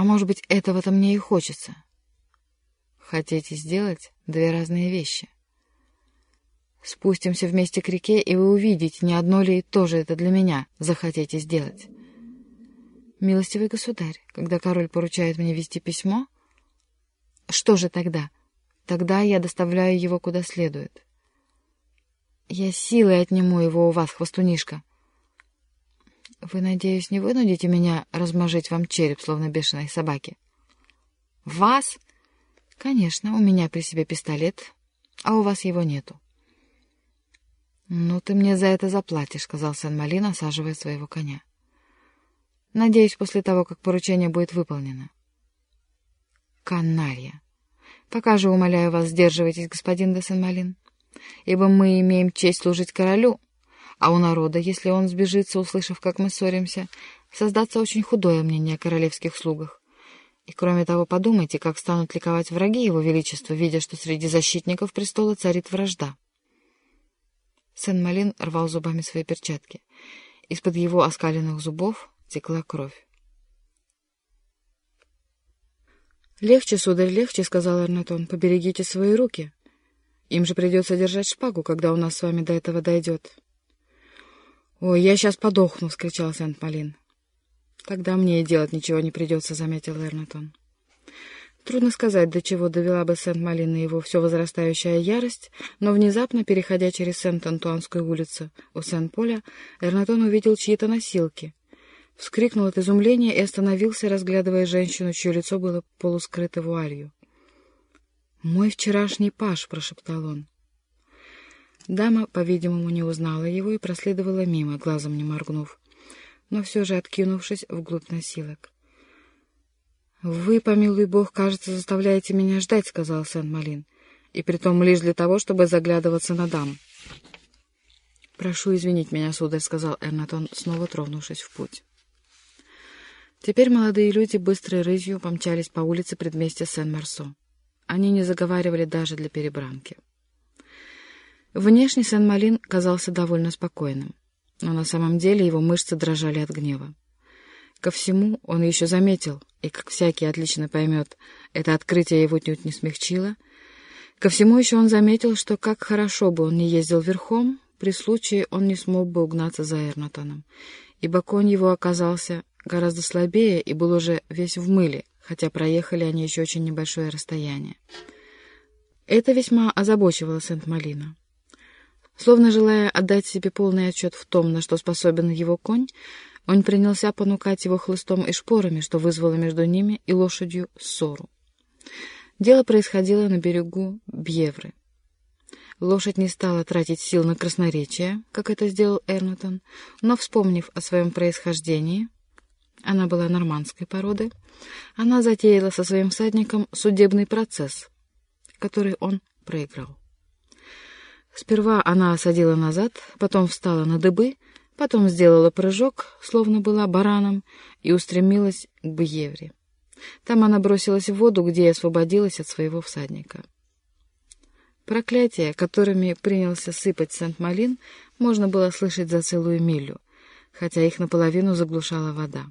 А может быть, этого-то мне и хочется. Хотите сделать две разные вещи. Спустимся вместе к реке, и вы увидите, не одно ли и то же это для меня захотите сделать. Милостивый государь, когда король поручает мне вести письмо, что же тогда? Тогда я доставляю его куда следует. Я силой отниму его у вас, хвостунишка. Вы, надеюсь, не вынудите меня размажить вам череп, словно бешеной собаки? Вас? Конечно, у меня при себе пистолет, а у вас его нету. «Ну, ты мне за это заплатишь», — сказал Сен-Малин, осаживая своего коня. «Надеюсь, после того, как поручение будет выполнено». «Каналья! Пока же, умоляю вас, сдерживайтесь, господин де Сен-Малин, ибо мы имеем честь служить королю, а у народа, если он сбежится, услышав, как мы ссоримся, создаться очень худое мнение о королевских слугах. И кроме того, подумайте, как станут ликовать враги его величества, видя, что среди защитников престола царит вражда». Сен-Малин рвал зубами свои перчатки. Из-под его оскаленных зубов текла кровь. «Легче, сударь, легче», — сказал Эрнатон. «Поберегите свои руки. Им же придется держать шпагу, когда у нас с вами до этого дойдет». «Ой, я сейчас подохну!» — вскричал Сент-Малин. «Тогда мне и делать ничего не придется», — заметил Эрнатон. Трудно сказать, до чего довела бы Сент-Малин и его все возрастающая ярость, но внезапно, переходя через Сент-Антуанскую улицу у Сен-Поля, Эрнатон увидел чьи-то носилки. Вскрикнул от изумления и остановился, разглядывая женщину, чье лицо было полускрыто вуалью. «Мой вчерашний паш», — прошептал он. Дама, по-видимому, не узнала его и проследовала мимо, глазом не моргнув, но все же откинувшись вглубь носилок. «Вы, помилуй бог, кажется, заставляете меня ждать», — сказал Сен-Малин, «и притом лишь для того, чтобы заглядываться на дам». «Прошу извинить меня, сударь», — сказал Эрнатон, снова тронувшись в путь. Теперь молодые люди быстрой рысью помчались по улице предместья Сен-Марсо. Они не заговаривали даже для перебранки. Внешне Сен-Малин казался довольно спокойным, но на самом деле его мышцы дрожали от гнева. Ко всему он еще заметил, и, как всякий отлично поймет, это открытие его отнюдь не смягчило, ко всему еще он заметил, что как хорошо бы он не ездил верхом, при случае он не смог бы угнаться за Эрнатоном, ибо конь его оказался гораздо слабее и был уже весь в мыле, хотя проехали они еще очень небольшое расстояние. Это весьма озабочивало Сент-Малина. Словно желая отдать себе полный отчет в том, на что способен его конь, он принялся понукать его хлыстом и шпорами, что вызвало между ними и лошадью ссору. Дело происходило на берегу Бьевры. Лошадь не стала тратить сил на красноречие, как это сделал Эрнутон, но, вспомнив о своем происхождении, она была нормандской породы, она затеяла со своим всадником судебный процесс, который он проиграл. Сперва она осадила назад, потом встала на дыбы — Потом сделала прыжок, словно была бараном, и устремилась к Бьевре. Там она бросилась в воду, где и освободилась от своего всадника. Проклятия, которыми принялся сыпать Сент-Малин, можно было слышать за целую милю, хотя их наполовину заглушала вода.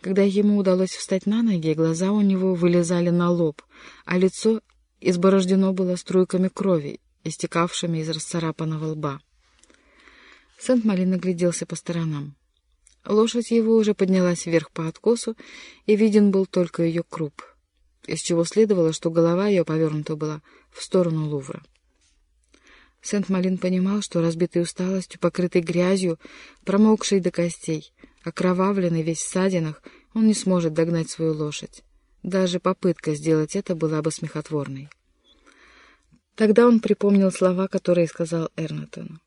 Когда ему удалось встать на ноги, глаза у него вылезали на лоб, а лицо изборождено было струйками крови, истекавшими из расцарапанного лба. Сент-Мали нагляделся по сторонам. Лошадь его уже поднялась вверх по откосу, и виден был только ее круп, из чего следовало, что голова ее повернута была в сторону Лувра. Сент-Малин понимал, что разбитый усталостью, покрытый грязью, промокший до костей, окровавленный весь в садинах, он не сможет догнать свою лошадь. Даже попытка сделать это была бы смехотворной. Тогда он припомнил слова, которые сказал Эрнатону.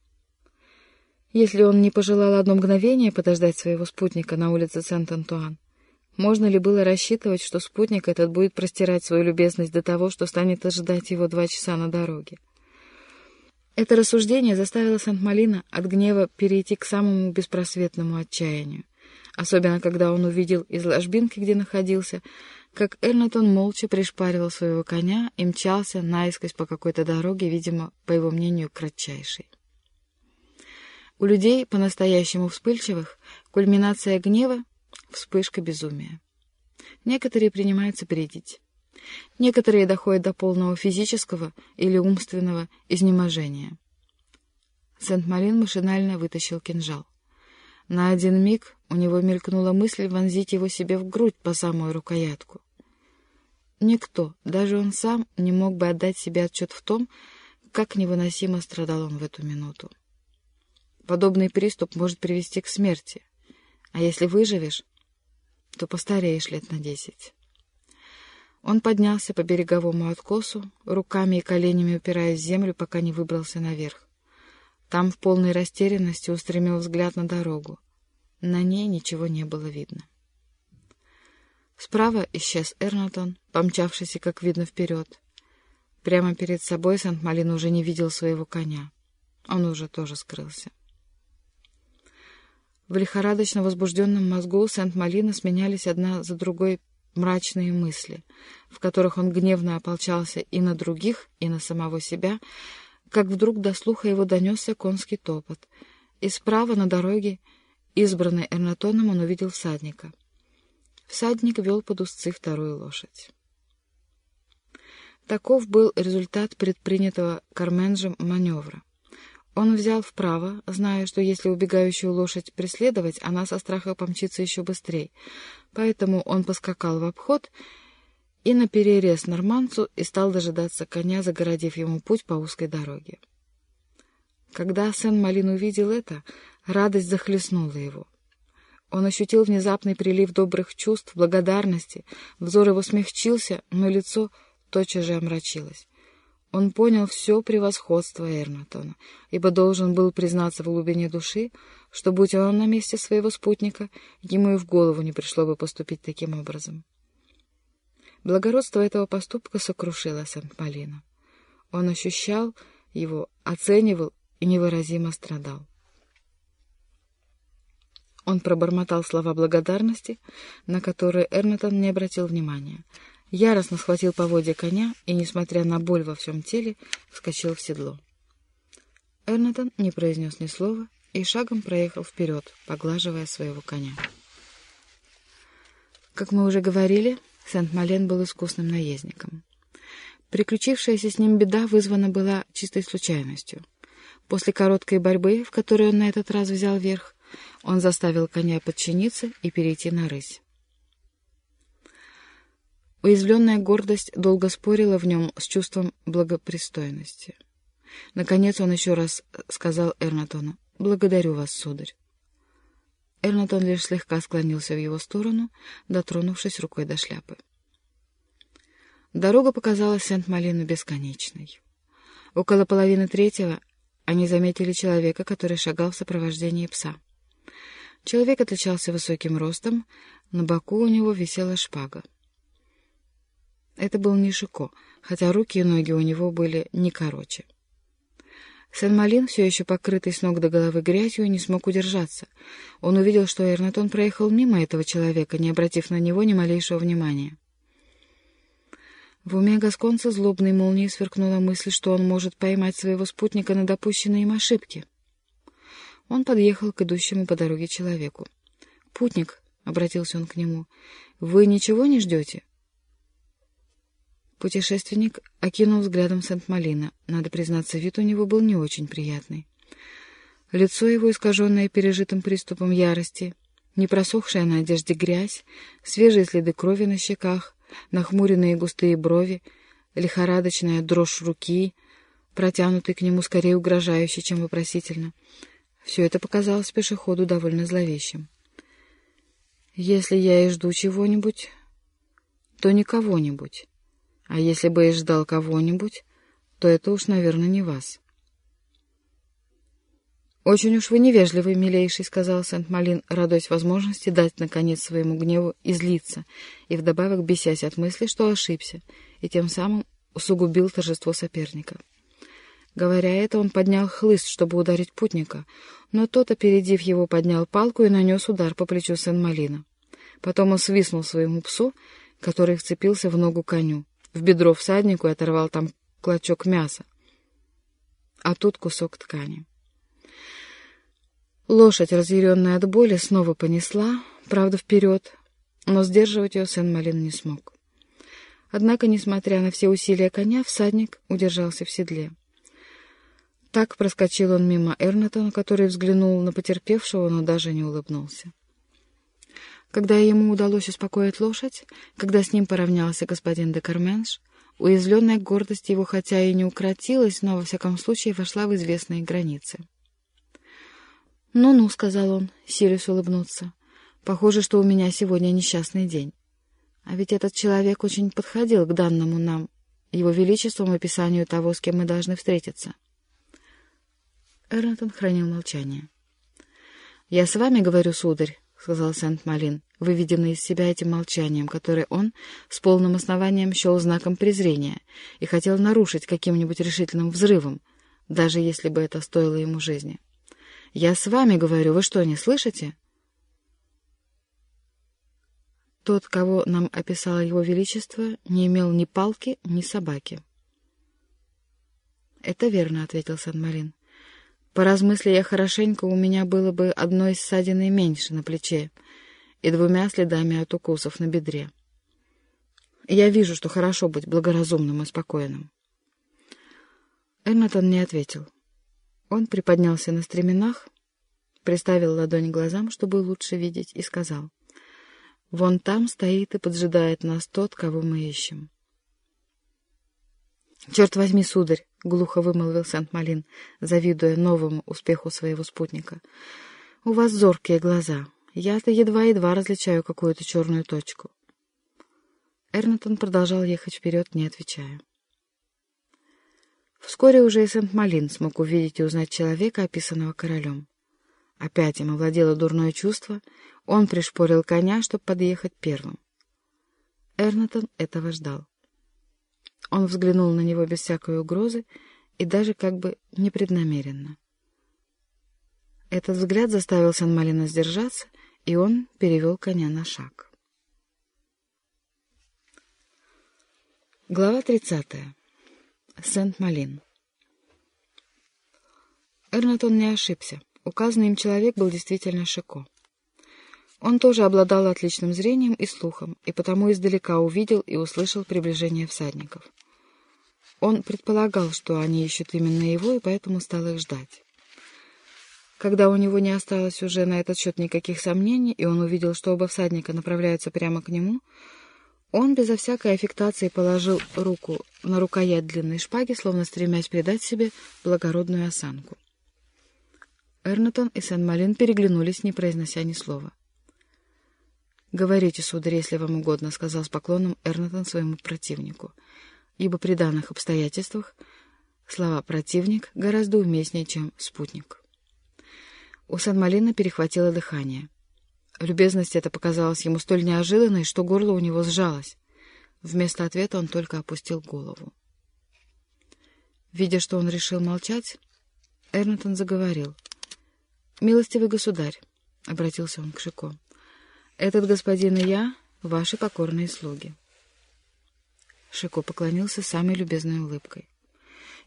Если он не пожелал одно мгновение подождать своего спутника на улице Сент-Антуан, можно ли было рассчитывать, что спутник этот будет простирать свою любезность до того, что станет ожидать его два часа на дороге? Это рассуждение заставило Сент-Малина от гнева перейти к самому беспросветному отчаянию, особенно когда он увидел из ложбинки, где находился, как Эрнатон молча пришпаривал своего коня и мчался наискось по какой-то дороге, видимо, по его мнению, кратчайшей. У людей, по-настоящему вспыльчивых, кульминация гнева — вспышка безумия. Некоторые принимаются бредить. Некоторые доходят до полного физического или умственного изнеможения. Сент-Марин машинально вытащил кинжал. На один миг у него мелькнула мысль вонзить его себе в грудь по самую рукоятку. Никто, даже он сам, не мог бы отдать себе отчет в том, как невыносимо страдал он в эту минуту. Подобный приступ может привести к смерти, а если выживешь, то постареешь лет на десять. Он поднялся по береговому откосу, руками и коленями упираясь в землю, пока не выбрался наверх. Там в полной растерянности устремил взгляд на дорогу. На ней ничего не было видно. Справа исчез Эрнатон, помчавшийся, как видно, вперед. Прямо перед собой Сант-Малин уже не видел своего коня. Он уже тоже скрылся. В лихорадочно возбужденном мозгу Сент-Малина сменялись одна за другой мрачные мысли, в которых он гневно ополчался и на других, и на самого себя, как вдруг до слуха его донесся конский топот, и справа на дороге, избранной Эрнатоном, он увидел всадника. Всадник вел под узцы вторую лошадь. Таков был результат предпринятого Карменджем маневра. Он взял вправо, зная, что если убегающую лошадь преследовать, она со страха помчится еще быстрее. Поэтому он поскакал в обход и наперерез норманцу и стал дожидаться коня, загородив ему путь по узкой дороге. Когда Сен-Малин увидел это, радость захлестнула его. Он ощутил внезапный прилив добрых чувств, благодарности, взор его смягчился, но лицо тотчас же омрачилось. Он понял все превосходство Эрнатона, ибо должен был признаться в глубине души, что, будь он на месте своего спутника, ему и в голову не пришло бы поступить таким образом. Благородство этого поступка сокрушило Сент-Малина. Он ощущал его, оценивал и невыразимо страдал. Он пробормотал слова благодарности, на которые Эрнатон не обратил внимания — яростно схватил поводья коня и, несмотря на боль во всем теле, вскочил в седло. Эрнатон не произнес ни слова и шагом проехал вперед, поглаживая своего коня. Как мы уже говорили, Сент-Мален был искусным наездником. Приключившаяся с ним беда вызвана была чистой случайностью. После короткой борьбы, в которой он на этот раз взял верх, он заставил коня подчиниться и перейти на рысь. Уязвленная гордость долго спорила в нем с чувством благопристойности. Наконец он еще раз сказал Эрнатону «Благодарю вас, сударь». Эрнатон лишь слегка склонился в его сторону, дотронувшись рукой до шляпы. Дорога показалась Сент-Малину бесконечной. Около половины третьего они заметили человека, который шагал в сопровождении пса. Человек отличался высоким ростом, на боку у него висела шпага. Это был не Шико, хотя руки и ноги у него были не короче. Сен-Малин, все еще покрытый с ног до головы грязью, не смог удержаться. Он увидел, что Эрнатон проехал мимо этого человека, не обратив на него ни малейшего внимания. В уме Гасконца злобной молнией сверкнула мысль, что он может поймать своего спутника на допущенные им ошибки. Он подъехал к идущему по дороге человеку. «Путник», — обратился он к нему, — «вы ничего не ждете?» Путешественник окинул взглядом Сент-Малина. Надо признаться, вид у него был не очень приятный. Лицо его, искаженное пережитым приступом ярости, не просохшая на одежде грязь, свежие следы крови на щеках, нахмуренные густые брови, лихорадочная дрожь руки, протянутый к нему скорее угрожающе, чем вопросительно. Все это показалось пешеходу довольно зловещим. «Если я и жду чего-нибудь, то не кого-нибудь». А если бы и ждал кого-нибудь, то это уж, наверное, не вас. «Очень уж вы невежливый, милейший», — сказал Сент-Малин, радуясь возможности дать, наконец, своему гневу излиться, и вдобавок бесясь от мысли, что ошибся, и тем самым усугубил торжество соперника. Говоря это, он поднял хлыст, чтобы ударить путника, но тот, опередив его, поднял палку и нанес удар по плечу Сен-Малина. Потом он свистнул своему псу, который вцепился в ногу коню в бедро всаднику и оторвал там клочок мяса, а тут кусок ткани. Лошадь, разъяренная от боли, снова понесла, правда, вперед, но сдерживать ее Сен-Малин не смог. Однако, несмотря на все усилия коня, всадник удержался в седле. Так проскочил он мимо Эрнатона, который взглянул на потерпевшего, но даже не улыбнулся. Когда ему удалось успокоить лошадь, когда с ним поравнялся господин де Карменш, уязвленная гордость его хотя и не укротилась, но, во всяком случае, вошла в известные границы. «Ну-ну», — сказал он, силясь улыбнуться, — «похоже, что у меня сегодня несчастный день. А ведь этот человек очень подходил к данному нам, его величеством описанию того, с кем мы должны встретиться». Эрнтон хранил молчание. «Я с вами говорю, сударь», — сказал Сент-Малин, выведенный из себя этим молчанием, которое он с полным основанием счел знаком презрения и хотел нарушить каким-нибудь решительным взрывом, даже если бы это стоило ему жизни. «Я с вами говорю, вы что, не слышите?» Тот, кого нам описало его величество, не имел ни палки, ни собаки. «Это верно», — ответил Сан-Марин. «Поразмысли я хорошенько, у меня было бы одной ссадиной меньше на плече, и двумя следами от укусов на бедре. Я вижу, что хорошо быть благоразумным и спокойным. Эмметон не ответил. Он приподнялся на стременах, приставил ладонь к глазам, чтобы лучше видеть, и сказал, «Вон там стоит и поджидает нас тот, кого мы ищем». «Черт возьми, сударь!» — глухо вымолвил Сент-Малин, завидуя новому успеху своего спутника. «У вас зоркие глаза. Я-то едва-едва различаю какую-то черную точку. Эрнатон продолжал ехать вперед, не отвечая. Вскоре уже и Сент-Малин смог увидеть и узнать человека, описанного королем. Опять им овладело дурное чувство, он пришпорил коня, чтобы подъехать первым. Эрнатон этого ждал. Он взглянул на него без всякой угрозы и даже как бы непреднамеренно. Этот взгляд заставил Сан-Малина сдержаться, и он перевел коня на шаг. Глава 30. Сент-Малин. Эрнатон не ошибся. Указанный им человек был действительно Шико. Он тоже обладал отличным зрением и слухом, и потому издалека увидел и услышал приближение всадников. Он предполагал, что они ищут именно его, и поэтому стал их ждать. Когда у него не осталось уже на этот счет никаких сомнений, и он увидел, что оба всадника направляются прямо к нему, он безо всякой аффектации положил руку на рукоять длинной шпаги, словно стремясь придать себе благородную осанку. Эрнатон и Сен-Малин переглянулись, не произнося ни слова. «Говорите, сударь, если вам угодно», — сказал с поклоном Эрнатон своему противнику, ибо при данных обстоятельствах слова «противник» гораздо уместнее, чем «спутник». У Сан-Малина перехватило дыхание. Любезность эта показалась ему столь неожиданной, что горло у него сжалось. Вместо ответа он только опустил голову. Видя, что он решил молчать, Эрнатон заговорил. «Милостивый государь», — обратился он к Шико, — «этот господин и я — ваши покорные слуги». Шико поклонился самой любезной улыбкой.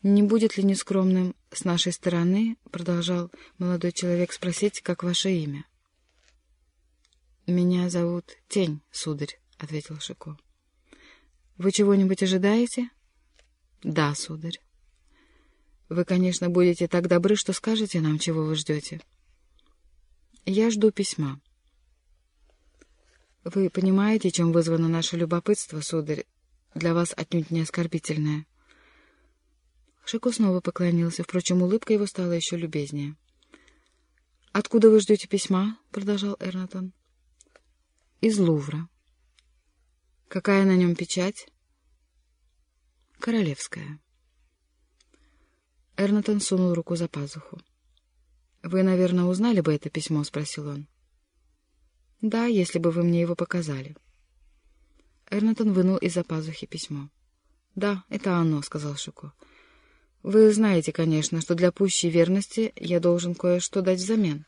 «Не будет ли нескромным с нашей стороны, — продолжал молодой человек, — спросить, как ваше имя?» «Меня зовут Тень, сударь», — ответил Шико. «Вы чего-нибудь ожидаете?» «Да, сударь». «Вы, конечно, будете так добры, что скажете нам, чего вы ждете». «Я жду письма». «Вы понимаете, чем вызвано наше любопытство, сударь? Для вас отнюдь не оскорбительное». Шико снова поклонился, впрочем, улыбка его стала еще любезнее. «Откуда вы ждете письма?» — продолжал Эрнатон. «Из Лувра». «Какая на нем печать?» «Королевская». Эрнатон сунул руку за пазуху. «Вы, наверное, узнали бы это письмо?» — спросил он. «Да, если бы вы мне его показали». Эрнатон вынул из-за пазухи письмо. «Да, это оно», — сказал Шико. Вы знаете, конечно, что для пущей верности я должен кое-что дать взамен.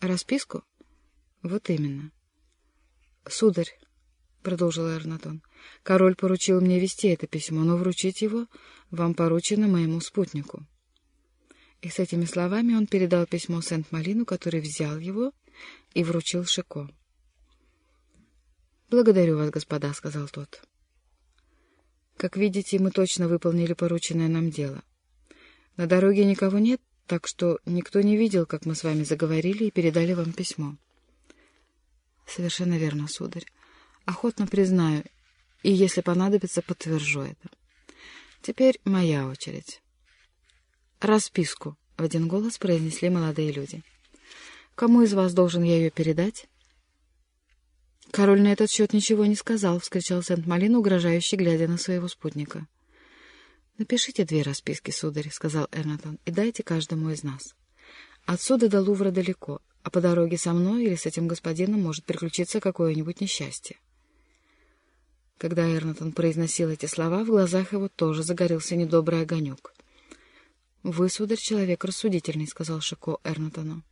Расписку? Вот именно. Сударь, — продолжил Эрнатон, — король поручил мне вести это письмо, но вручить его вам поручено моему спутнику. И с этими словами он передал письмо Сент-Малину, который взял его и вручил Шико. «Благодарю вас, господа», — сказал тот. «Как видите, мы точно выполнили порученное нам дело. На дороге никого нет, так что никто не видел, как мы с вами заговорили и передали вам письмо». «Совершенно верно, сударь. Охотно признаю, и, если понадобится, подтвержу это. Теперь моя очередь». «Расписку», — в один голос произнесли молодые люди. «Кому из вас должен я ее передать?» «Король на этот счет ничего не сказал», — вскричал Сент-Малин, угрожающе глядя на своего спутника. «Напишите две расписки, сударь», — сказал Эрнатон, — «и дайте каждому из нас. Отсюда до Лувра далеко, а по дороге со мной или с этим господином может приключиться какое-нибудь несчастье». Когда Эрнатон произносил эти слова, в глазах его тоже загорелся недобрый огонек. «Вы, сударь, человек рассудительный», — сказал Шико Эрнатону.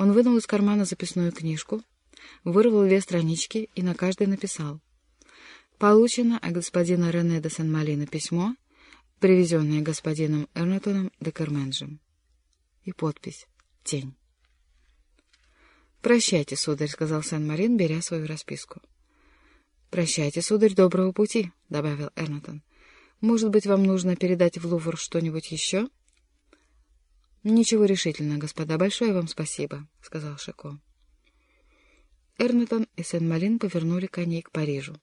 Он вынул из кармана записную книжку, вырвал две странички и на каждой написал. Получено от господина Рене де Сен-Малина письмо, привезенное господином Эрнатоном де Карменджем. И подпись «Тень». «Прощайте, сударь», — сказал Сен-Марин, беря свою расписку. «Прощайте, сударь, доброго пути», — добавил Эрнатон. «Может быть, вам нужно передать в Лувр что-нибудь еще?» «Ничего решительно, господа. Большое вам спасибо», — сказал Шико. Эрнатон и Сен-Малин повернули коней к Парижу.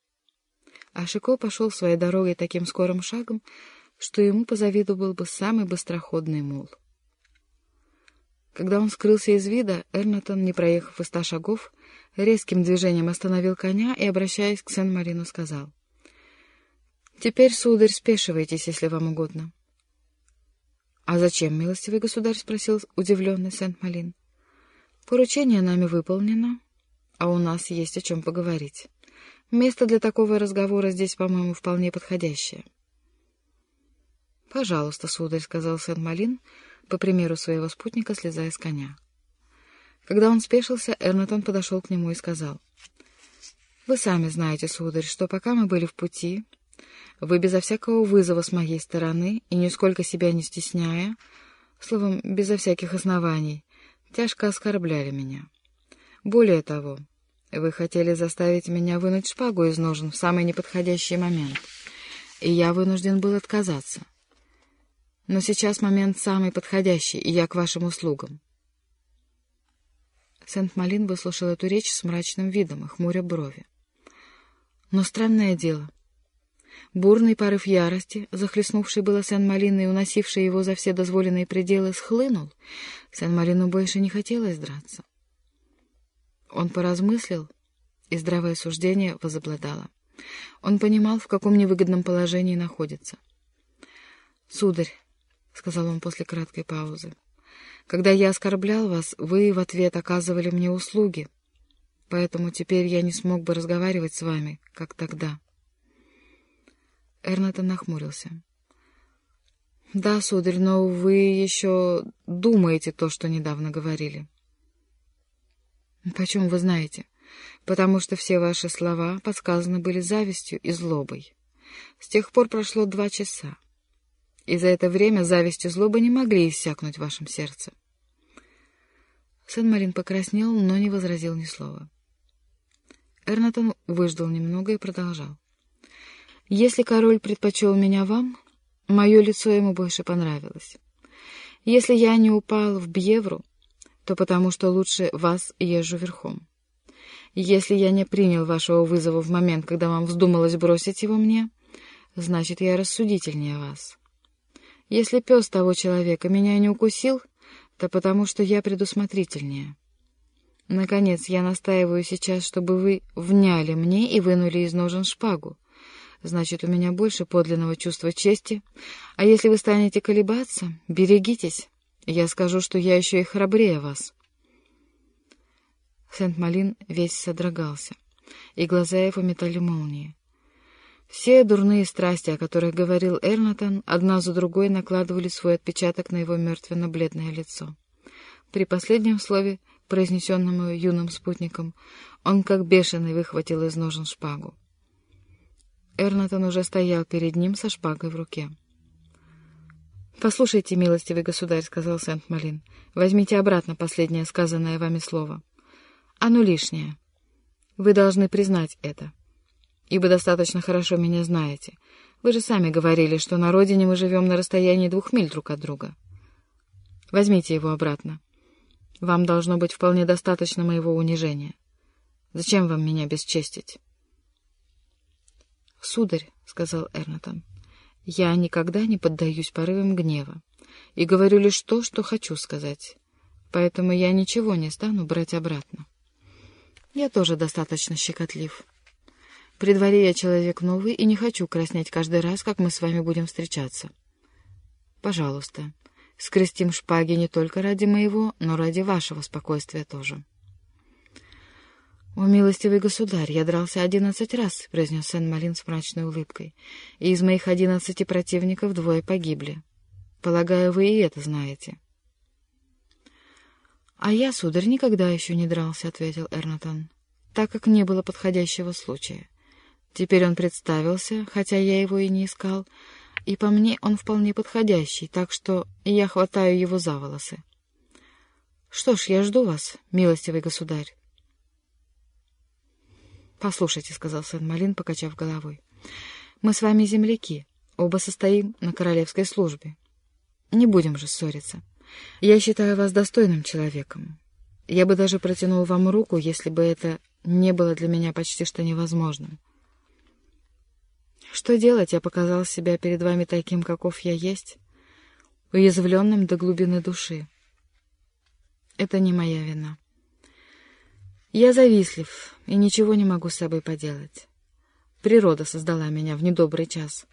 А Шико пошел своей дорогой таким скорым шагом, что ему позавидовал бы самый быстроходный мул. Когда он скрылся из вида, Эрнатон, не проехав и ста шагов, резким движением остановил коня и, обращаясь к Сен-Марину, сказал, «Теперь, сударь, спешивайтесь, если вам угодно». «А зачем, милостивый государь?» — спросил удивленный Сент-Малин. «Поручение нами выполнено, а у нас есть о чем поговорить. Место для такого разговора здесь, по-моему, вполне подходящее. — Пожалуйста, сударь, — сказал Сен-Малин, по примеру своего спутника, слезая с коня. Когда он спешился, Эрнатон подошел к нему и сказал, — Вы сами знаете, сударь, что пока мы были в пути, вы безо всякого вызова с моей стороны и нисколько себя не стесняя, словом, безо всяких оснований, тяжко оскорбляли меня. — более того, вы хотели заставить меня вынуть шпагу из ножен в самый неподходящий момент, и я вынужден был отказаться. Но сейчас момент самый подходящий, и я к вашим услугам. Сент-Малин выслушал эту речь с мрачным видом и хмуря брови. Но странное дело. Бурный порыв ярости, захлестнувший было Сен-Малина и уносивший его за все дозволенные пределы, схлынул. Сен-Малину больше не хотелось драться. Он поразмыслил, и здравое суждение возобладало. Он понимал, в каком невыгодном положении находится. «Сударь», — сказал он после краткой паузы, — «когда я оскорблял вас, вы в ответ оказывали мне услуги, поэтому теперь я не смог бы разговаривать с вами, как тогда». Эрнатон нахмурился. «Да, сударь, но вы еще думаете то, что недавно говорили». Почему вы знаете? Потому что все ваши слова подсказаны были завистью и злобой. С тех пор прошло два часа. И за это время зависть и злоба не могли иссякнуть в вашем сердце. Сен-Марин покраснел, но не возразил ни слова. Эрнатон выждал немного и продолжал. «Если король предпочел меня вам, мое лицо ему больше понравилось. Если я не упал в Бьевру, то потому что лучше вас езжу верхом. Если я не принял вашего вызова в момент, когда вам вздумалось бросить его мне, значит, я рассудительнее вас. Если пес того человека меня не укусил, то потому что я предусмотрительнее. Наконец, я настаиваю сейчас, чтобы вы вняли мне и вынули из ножен шпагу. Значит, у меня больше подлинного чувства чести. А если вы станете колебаться, берегитесь». Я скажу, что я еще и храбрее вас. Сент-Малин весь содрогался, и глаза его метали молнии. Все дурные страсти, о которых говорил Эрнатон, одна за другой накладывали свой отпечаток на его мертвенно-бледное лицо. При последнем слове, произнесенному юным спутником, он как бешеный выхватил из ножен шпагу. Эрнатон уже стоял перед ним со шпагой в руке. «Послушайте, милостивый государь», — сказал Сент-Малин, — «возьмите обратно последнее сказанное вами слово. Оно лишнее. Вы должны признать это, ибо достаточно хорошо меня знаете. Вы же сами говорили, что на родине мы живем на расстоянии двух миль друг от друга. Возьмите его обратно. Вам должно быть вполне достаточно моего унижения. Зачем вам меня бесчестить? — Сударь, — сказал Эрнатон, — я никогда не поддаюсь порывам гнева и говорю лишь то, что хочу сказать, поэтому я ничего не стану брать обратно. Я тоже достаточно щекотлив. При дворе я человек новый и не хочу краснеть каждый раз, как мы с вами будем встречаться. Пожалуйста, скрестим шпаги не только ради моего, но ради вашего спокойствия тоже. «О, милостивый государь, я дрался одиннадцать раз», — произнес Сен-Малин с мрачной улыбкой, «и из моих одиннадцати противников двое погибли. Полагаю, вы и это знаете». «А я, сударь, никогда еще не дрался», — ответил Эрнатон, «так как не было подходящего случая. Теперь он представился, хотя я его и не искал, и по мне он вполне подходящий, так что я хватаю его за волосы. Что ж, я жду вас, милостивый государь. «Послушайте», — сказал Сен-Малин, покачав головой, — «мы с вами земляки, оба состоим на королевской службе. Не будем же ссориться. Я считаю вас достойным человеком. Я бы даже протянул вам руку, если бы это не было для меня почти что невозможным. Что делать, я показал себя перед вами таким, каков я есть, уязвленным до глубины души. Это не моя вина». Я завистлив и ничего не могу с собой поделать. Природа создала меня в недобрый час.